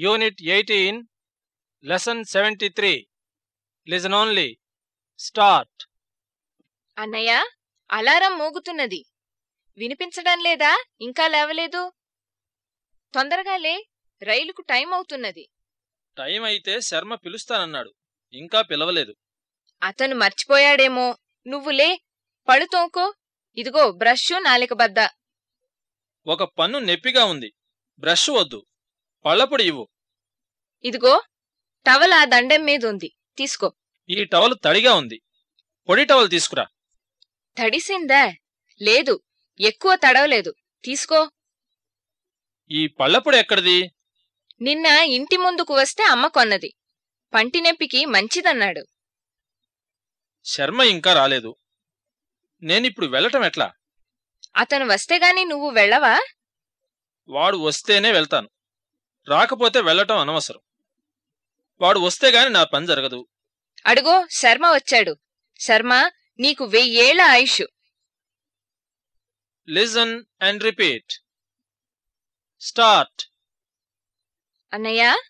Unit eighteen lesson seventy three listen only start అన్నయ్య alarm మోగుతున్నది. వినిపించడం లేదా? ఇంకా లేవలేదు. తొందరగా లే. రైలుకు టైం అవుతున్నది. టైం అయితే శర్మ పిలుస్తానన్నాడు. ఇంకా పిలవలేదు. అతను మర్చిపోయాడేమో. నువ్వు లే. పళ్ళు తోకో ఇదిగో బ్రష్ నాలిక బద్ద. ఒక పన్ను నెప్పిగా ఉంది. బ్రష్ వద్దు. పళ్ళపొడి ఇవ్వు. ఇదిగో టవల్ ఆ దండెం మీద ఉంది. తీసుకో. ఈ టవల్ తడిగా ఉంది. పొడి టవల్ తీసుకురా. తడిసిందా? లేదు. ఎక్కువ తడవలేదు. తీసుకో. ఈ పళ్ళపొడి ఎక్కడిది? నిన్న ఇంటి ముందుకు వస్తే అమ్మ కొన్నది. పంటినొప్పికి మంచిదన్నాడు. శర్మ ఇంకా రాలేదు. నేనిప్పుడు వెళ్ళటం ఎట్లా? అతను వస్తే గాని నువ్వు వెళ్ళవా? వాడు వస్తేనే వెళ్తాను. రాకపోతే వెళ్ళటం అనవసరం. వాడు వస్తే గాని నా పని జరగదు. అడుగో శర్మ వచ్చాడు. శర్మ నీకు వెయ్యేళ్ళ ఆయుష్. లిజన్ అండ్ రిపీట్ స్టార్ట్ అన్నయ్య?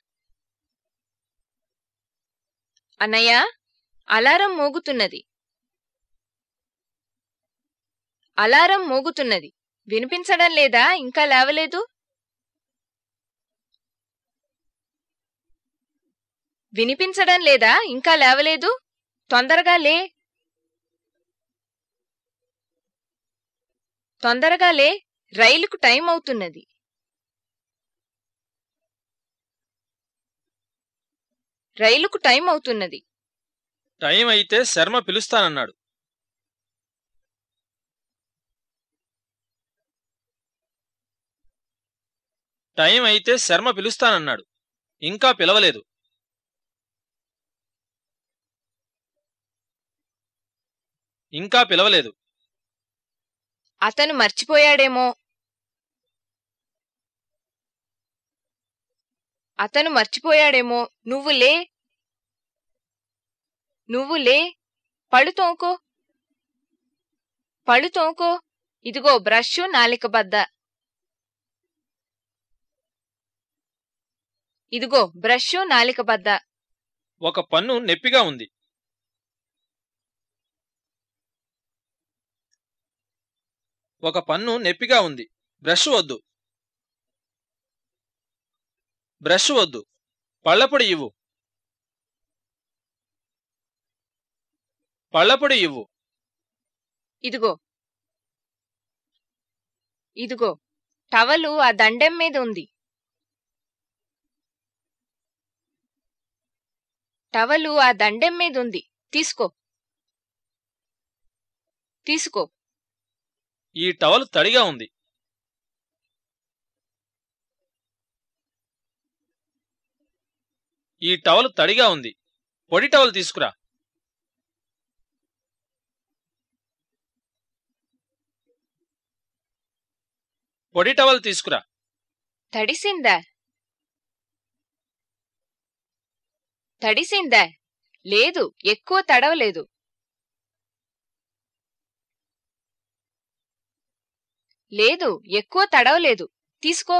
అన్నయ్య అలారం మోగుతున్నది. అలారం మోగుతున్నది. వినిపించడం లేదా? ఇంకా లేవలేదు? వినిపించడం లేదా? ఇంకా లేవలేదు? తొందరగా లే. తొందరగా లే. రైలుకు టైం అవుతున్నది. రైలుకు టైం అవుతున్నది. టైం అయితే శర్మ పిలుస్తానన్నాడు. టైం అయితే శర్మ పిలుస్తానన్నాడు. ఇంకా పిలవలేదు. ఇంకా పిలవలేదు. అతను మర్చిపోయాడేమో. అతను మర్చిపోయాడేమో. నువ్వు లే. నువ్వు లే. పళ్ళు తోకో పళ్ళు తోకో ఇదిగో బ్రష్ నాలిక బద్ద. ఇదిగో బ్రష్ నాలిక బద్ద. ఒక పన్ను నెప్పిగా ఉంది. ఒక పన్ను నెప్పిగా ఉంది. బ్రష్ వద్దు. బ్రష్ వద్దు. పళ్ళపొడి ఇవ్వు. పళ్ళపొడి ఇవ్వు. ఇదిగో. ఇదిగో. టవలు ఆ దండెం మీద ఉంది. టవలు ఆ దండెం మీద ఉంది. తీసుకో. తీసుకో. ఈ టవల్ తడిగా ఉంది. ఈ టవల్ తడిగా ఉంది. పొడి టవల్ తీసుకురా. పొడి టవల్ తీసుకురా. తడిసిందా? తడిసిందా? లేదు ఎక్కువ తడవలేదు. లేదు ఎక్కువ తడవలేదు. తీసుకో.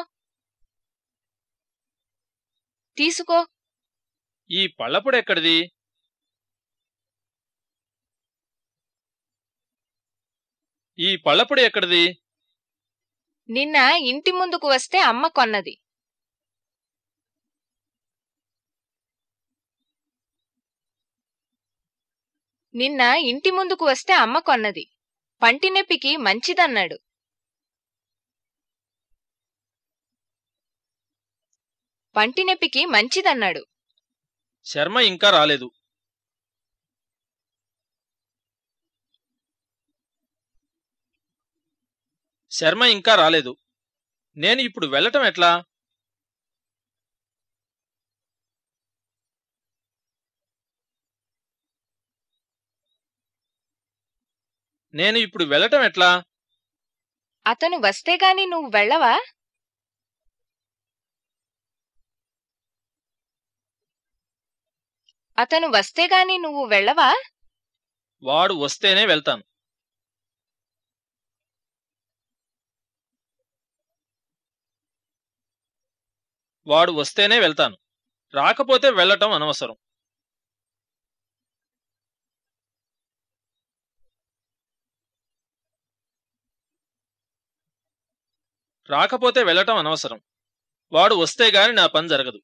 తీసుకో. ఈ పళ్ళపొడి ఎక్కడిది? ఈ పళ్ళపొడి ఎక్కడిది? నిన్న ఇంటి ముందుకు వస్తే అమ్మ కొన్నది. నిన్న ఇంటి ముందుకు వస్తే అమ్మ కొన్నది. పంటినొప్పికి మంచిదన్నాడు. పంటినొప్పికి మంచిదన్నాడు. శర్మ ఇంకా రాలేదు. శర్మ ఇంకా రాలేదు. నేను ఇప్పుడు వెళ్ళటం ఎట్లా? నేను ఇప్పుడు వెళ్ళటం ఎట్లా? అతను వస్తే గాని నువ్వు వెళ్ళవా? అతను వస్తే గాని నువ్వు వెళ్ళవా? వాడు వస్తేనే వెళ్తాను. వాడు వస్తేనే వెళ్తాను. రాకపోతే వెళ్ళటం అనవసరం. రాకపోతే వెళ్ళటం అనవసరం. వాడు వస్తే గాని నా పని జరగదు.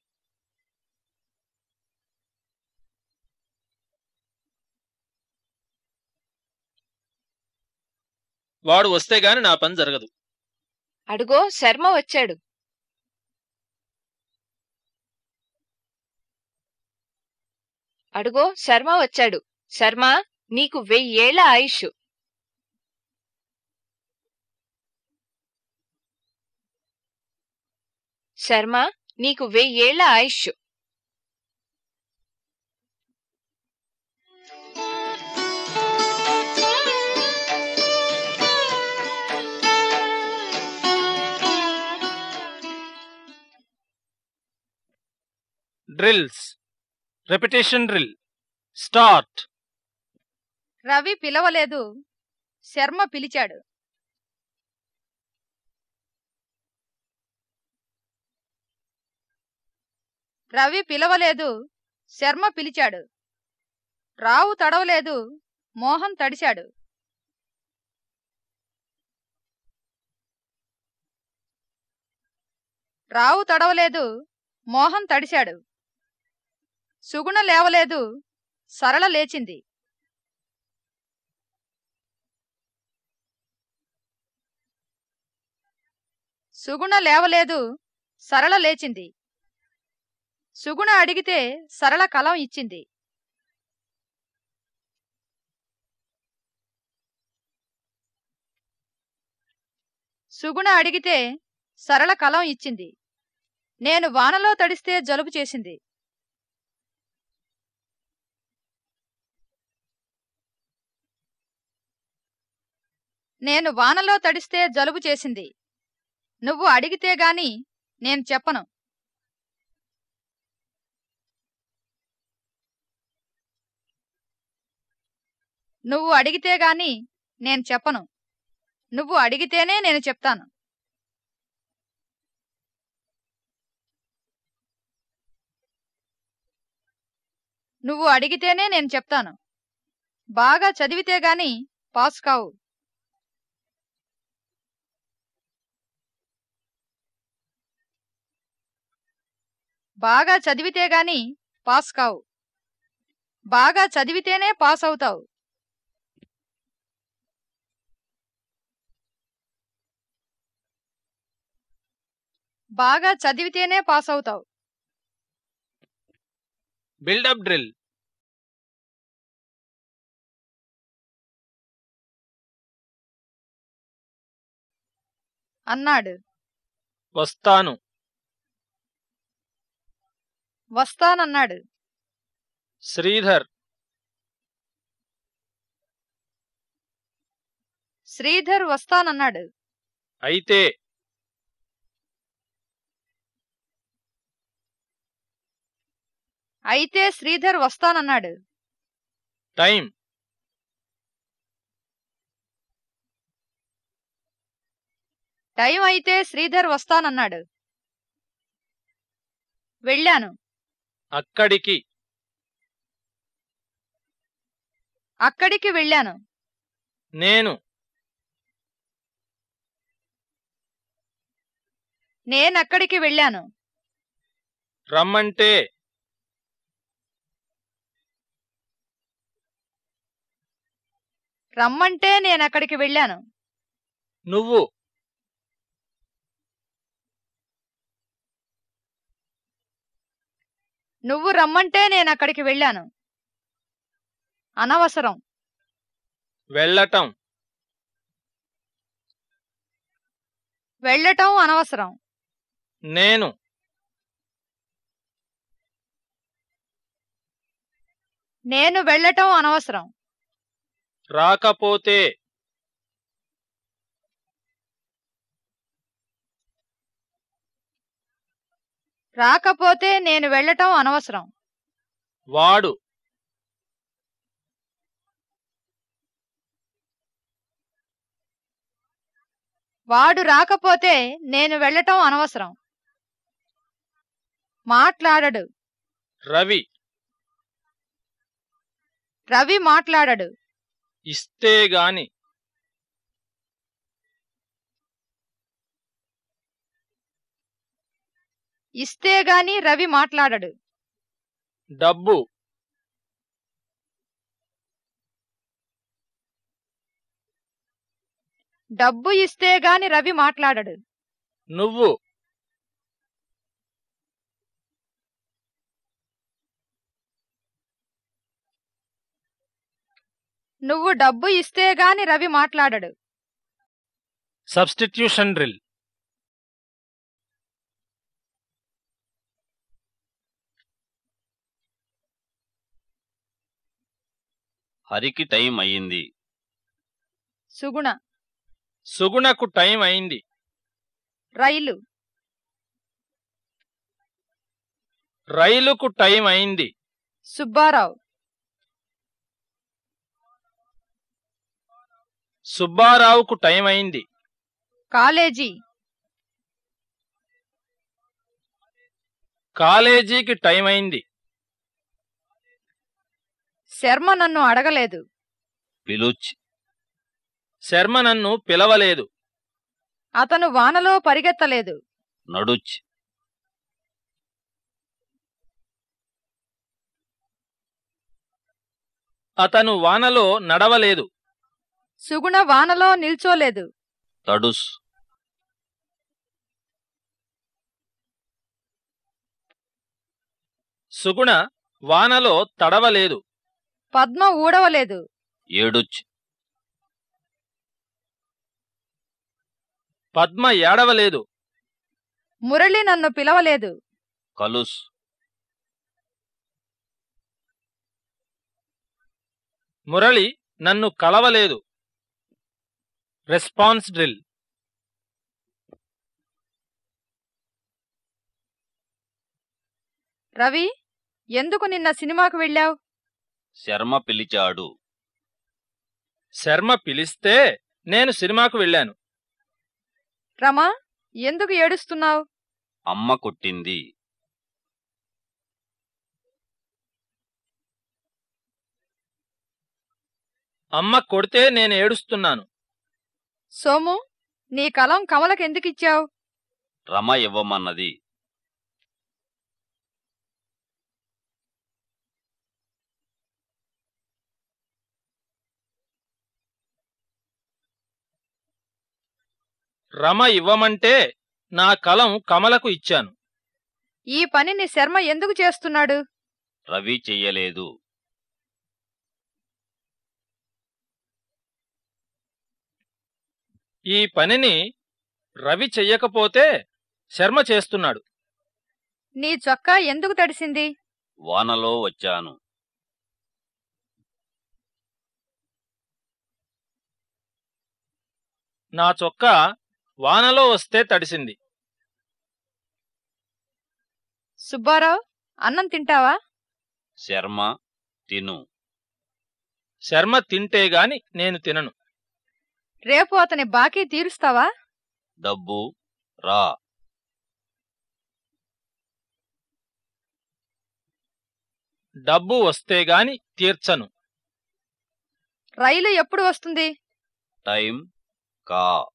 వాడు వస్తే గాని నా పని జరగదు. అడుగో శర్మ వచ్చాడు. అడుగో శర్మ వచ్చాడు. శర్మ నీకు వెయ్యేళ్ళ ఆయుష్. శర్మ నీకు వెయ్యేళ్ళ ఆయుష్. Drills. Repetition drill. Start. Ravi పిలవలేదు. శర్మ పిలిచాడు. రవి పిలవలేదు. శర్మ పిలిచాడు. రావు తడవలేదు. మోహన్ తడిశాడు. రావు తడవలేదు. మోహన్ తడిశాడు. సుగుణ లేవలేదు. సరళ లేచింది. సుగుణ లేవలేదు. సరళ లేచింది. సుగుణ అడిగితే సరళ కలం ఇచ్చింది. సుగుణ అడిగితే సరళ కలం ఇచ్చింది. నేను వానలో తడిస్తే జలుబు చేసింది. నేను వానలో తడిస్తే జలుబు చేసింది. నువ్వు అడిగితే గాని నేను చెప్పను. నువ్వు అడిగితే గాని నేను చెప్పను. నువ్వు అడిగితేనే నేను చెప్తాను. నువ్వు అడిగితేనే నేను చెప్తాను. బాగా చదివితే గాని పాస్ కావు. బాగా చదివితే గాని పాస్ కావు. బాగా చదివితేనే పాస్ అవుతావు. బాగా చదివితేనే పాస్ అవుతావు. Buildup drill. అన్నాడు. వస్తాను. వస్తానన్నాడు. శ్రీధర్. శ్రీధర్ వస్తానన్నాడు. అయితే. అయితే శ్రీధర్ వస్తానన్నాడు. టైం టైం అయితే శ్రీధర్ వస్తానన్నాడు. వెళ్ళాను. అక్కడికి. అక్కడికి వెళ్ళాను. నేను. నేనక్కడికి వెళ్ళాను. రమ్మంటే. రమ్మంటే నేనక్కడికి వెళ్ళాను. నువ్వు. నువ్వు రమ్మంటే నేనక్కడికి వెళ్ళాను. అనవసరం. వెళ్ళటం. వెళ్ళటం అనవసరం. నేను. నేను వెళ్ళటం అనవసరం. రాకపోతే రాకపోతే నేను వెళ్ళటం అనవసరం. వాడు వాడు రాకపోతే నేను వెళ్ళటం అనవసరం. మాట్లాడడు. రవి రవి మాట్లాడడు. ఇస్తే గాని ఇస్తే గాని రవి మాట్లాడడు. డబ్బు. డబ్బు ఇస్తే గాని రవి మాట్లాడడు. నువ్వు. నువ్వు డబ్బు ఇస్తే గాని రవి మాట్లాడడు. Substitution drill. హరికి టైం అయ్యింది. సుగుణ. సుగుణకు టైం అయింది. రైలు. రైలుకు టైం అయింది. సుబ్బారావు. సుబ్బారావుకు టైం అయింది. కాలేజీ. కాలేజీకి టైం అయింది. శర్మ నన్ను అడగలేదు. పిలుచ్. శర్మ నన్ను పిలవలేదు. అతను వానలో పరిగెత్తలేదు. నడుచ్. అతను వానలో నడవలేదు. సుగుణ వానలో నిల్చోలేదు. తడుస్. సుగుణ వానలో తడవలేదు. పద్మ ఊడవలేదు. ఏడుచ్. పద్మ ఏడవలేదు. మురళి నన్ను పిలవలేదు. కలుస్. మురళి నన్ను కలవలేదు. Response drill. రవి ఎందుకు నిన్న సినిమాకు వెళ్ళావు? శర్మ పిలిచాడు. శర్మ పిలిస్తే నేను సినిమాకు వెళ్ళాను. రమా ఎందుకు ఏడుస్తున్నావు? అమ్మ కొట్టింది. అమ్మ కొడితే నేను ఏడుస్తున్నాను. సోము నీ కలం కమలకెందుకిచ్చావు? రమ ఇవ్వమన్నది. రమ ఇవ్వమంటే నా కలం కమలకు ఇచ్చాను. ఈ పనిని శర్మ ఎందుకు చేస్తున్నాడు? రవి చెయ్యలేదు. ఈ పనిని రవి చెయ్యకపోతే శర్మ చేస్తున్నాడు. నీ చొక్కా ఎందుకు తడిసింది? వానలో వచ్చాను. నా చొక్కా వానలో వస్తే తడిసింది. సుబ్బారావు అన్నం తింటావా? శర్మ తిను. శర్మ తింటే గాని నేను తినను. రేపు అతని బాకీ తీరుస్తావా? డబ్బు రా. డబ్బు వస్తే గాని తీర్చను. రైలు ఎప్పుడు వస్తుంది? టైం కా.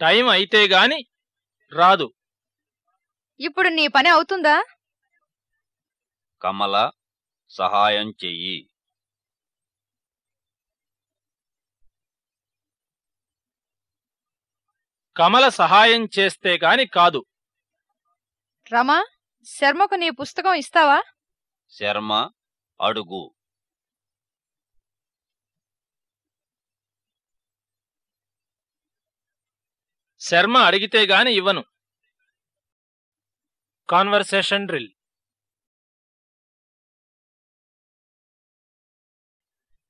టైం అయితే గాని రాదు. ఇప్పుడు నీ పని అవుతుందా? కమల సహాయం చెయ్యి. కమల సహాయం చేస్తే గాని కాదు. రమా శర్మకు నీ పుస్తకం ఇస్తావా? శర్మ అడుగు. శర్మ అడిగితే గాని ఇవ్వను. కాన్వర్సేషన్ డ్రిల్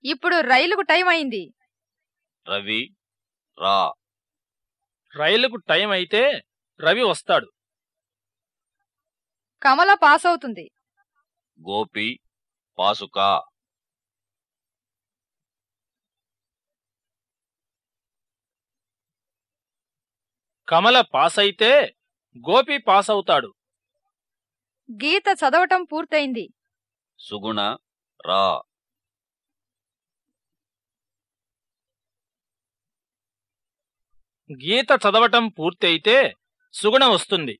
ఇప్పుడు రైలుకు టైం అయింది. రవి రా. రైలుకు టైం అయితే రవి వస్తాడు. కమల పాస్ అవుతుంది. గోపి పాసుకా. కమల పాస్ అయితే గోపి పాస్ అవుతాడు గీత చదవటం పూర్తయింది. సుగుణ రా. గీత చదవటం పూర్తి అయితే సుగుణ వస్తుంది.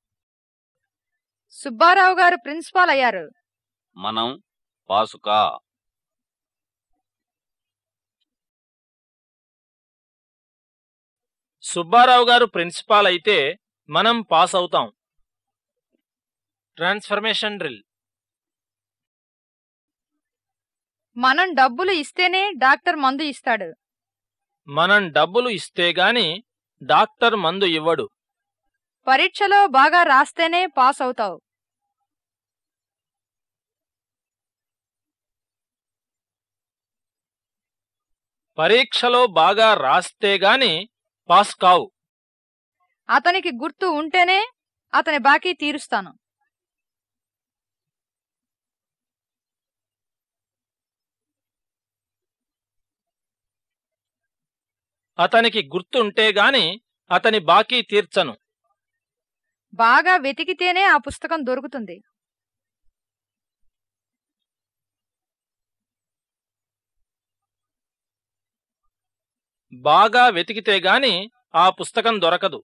సుబ్బారావు గారు ప్రిన్సిపాల్ అయ్యారు. మనం పాసుకా. సుబ్బారావు గారు ప్రిన్సిపాల్ అయితే మనం పాస్ అవుతాం. Transformation drill. మనం డబ్బులు ఇస్తేనే డాక్టర్ మందు ఇస్తాడు. మనం డబ్బులు ఇస్తే గాని డాక్టర్ మందు ఇవ్వడు. పరీక్షలో బాగా రాస్తేనే పాస్ అవుతావు. పరీక్షలో బాగా రాస్తే గాని పాస్ కావు అతనికి గుర్తు ఉంటేనే అతని బాకీ తీరుస్తాను. అతనికి గుర్తుంటే గాని అతని బాకీ తీర్చను. బాగా వెతికితేనే ఆ పుస్తకం దొరుకుతుంది. బాగా వెతికితే గాని ఆ పుస్తకం దొరకదు.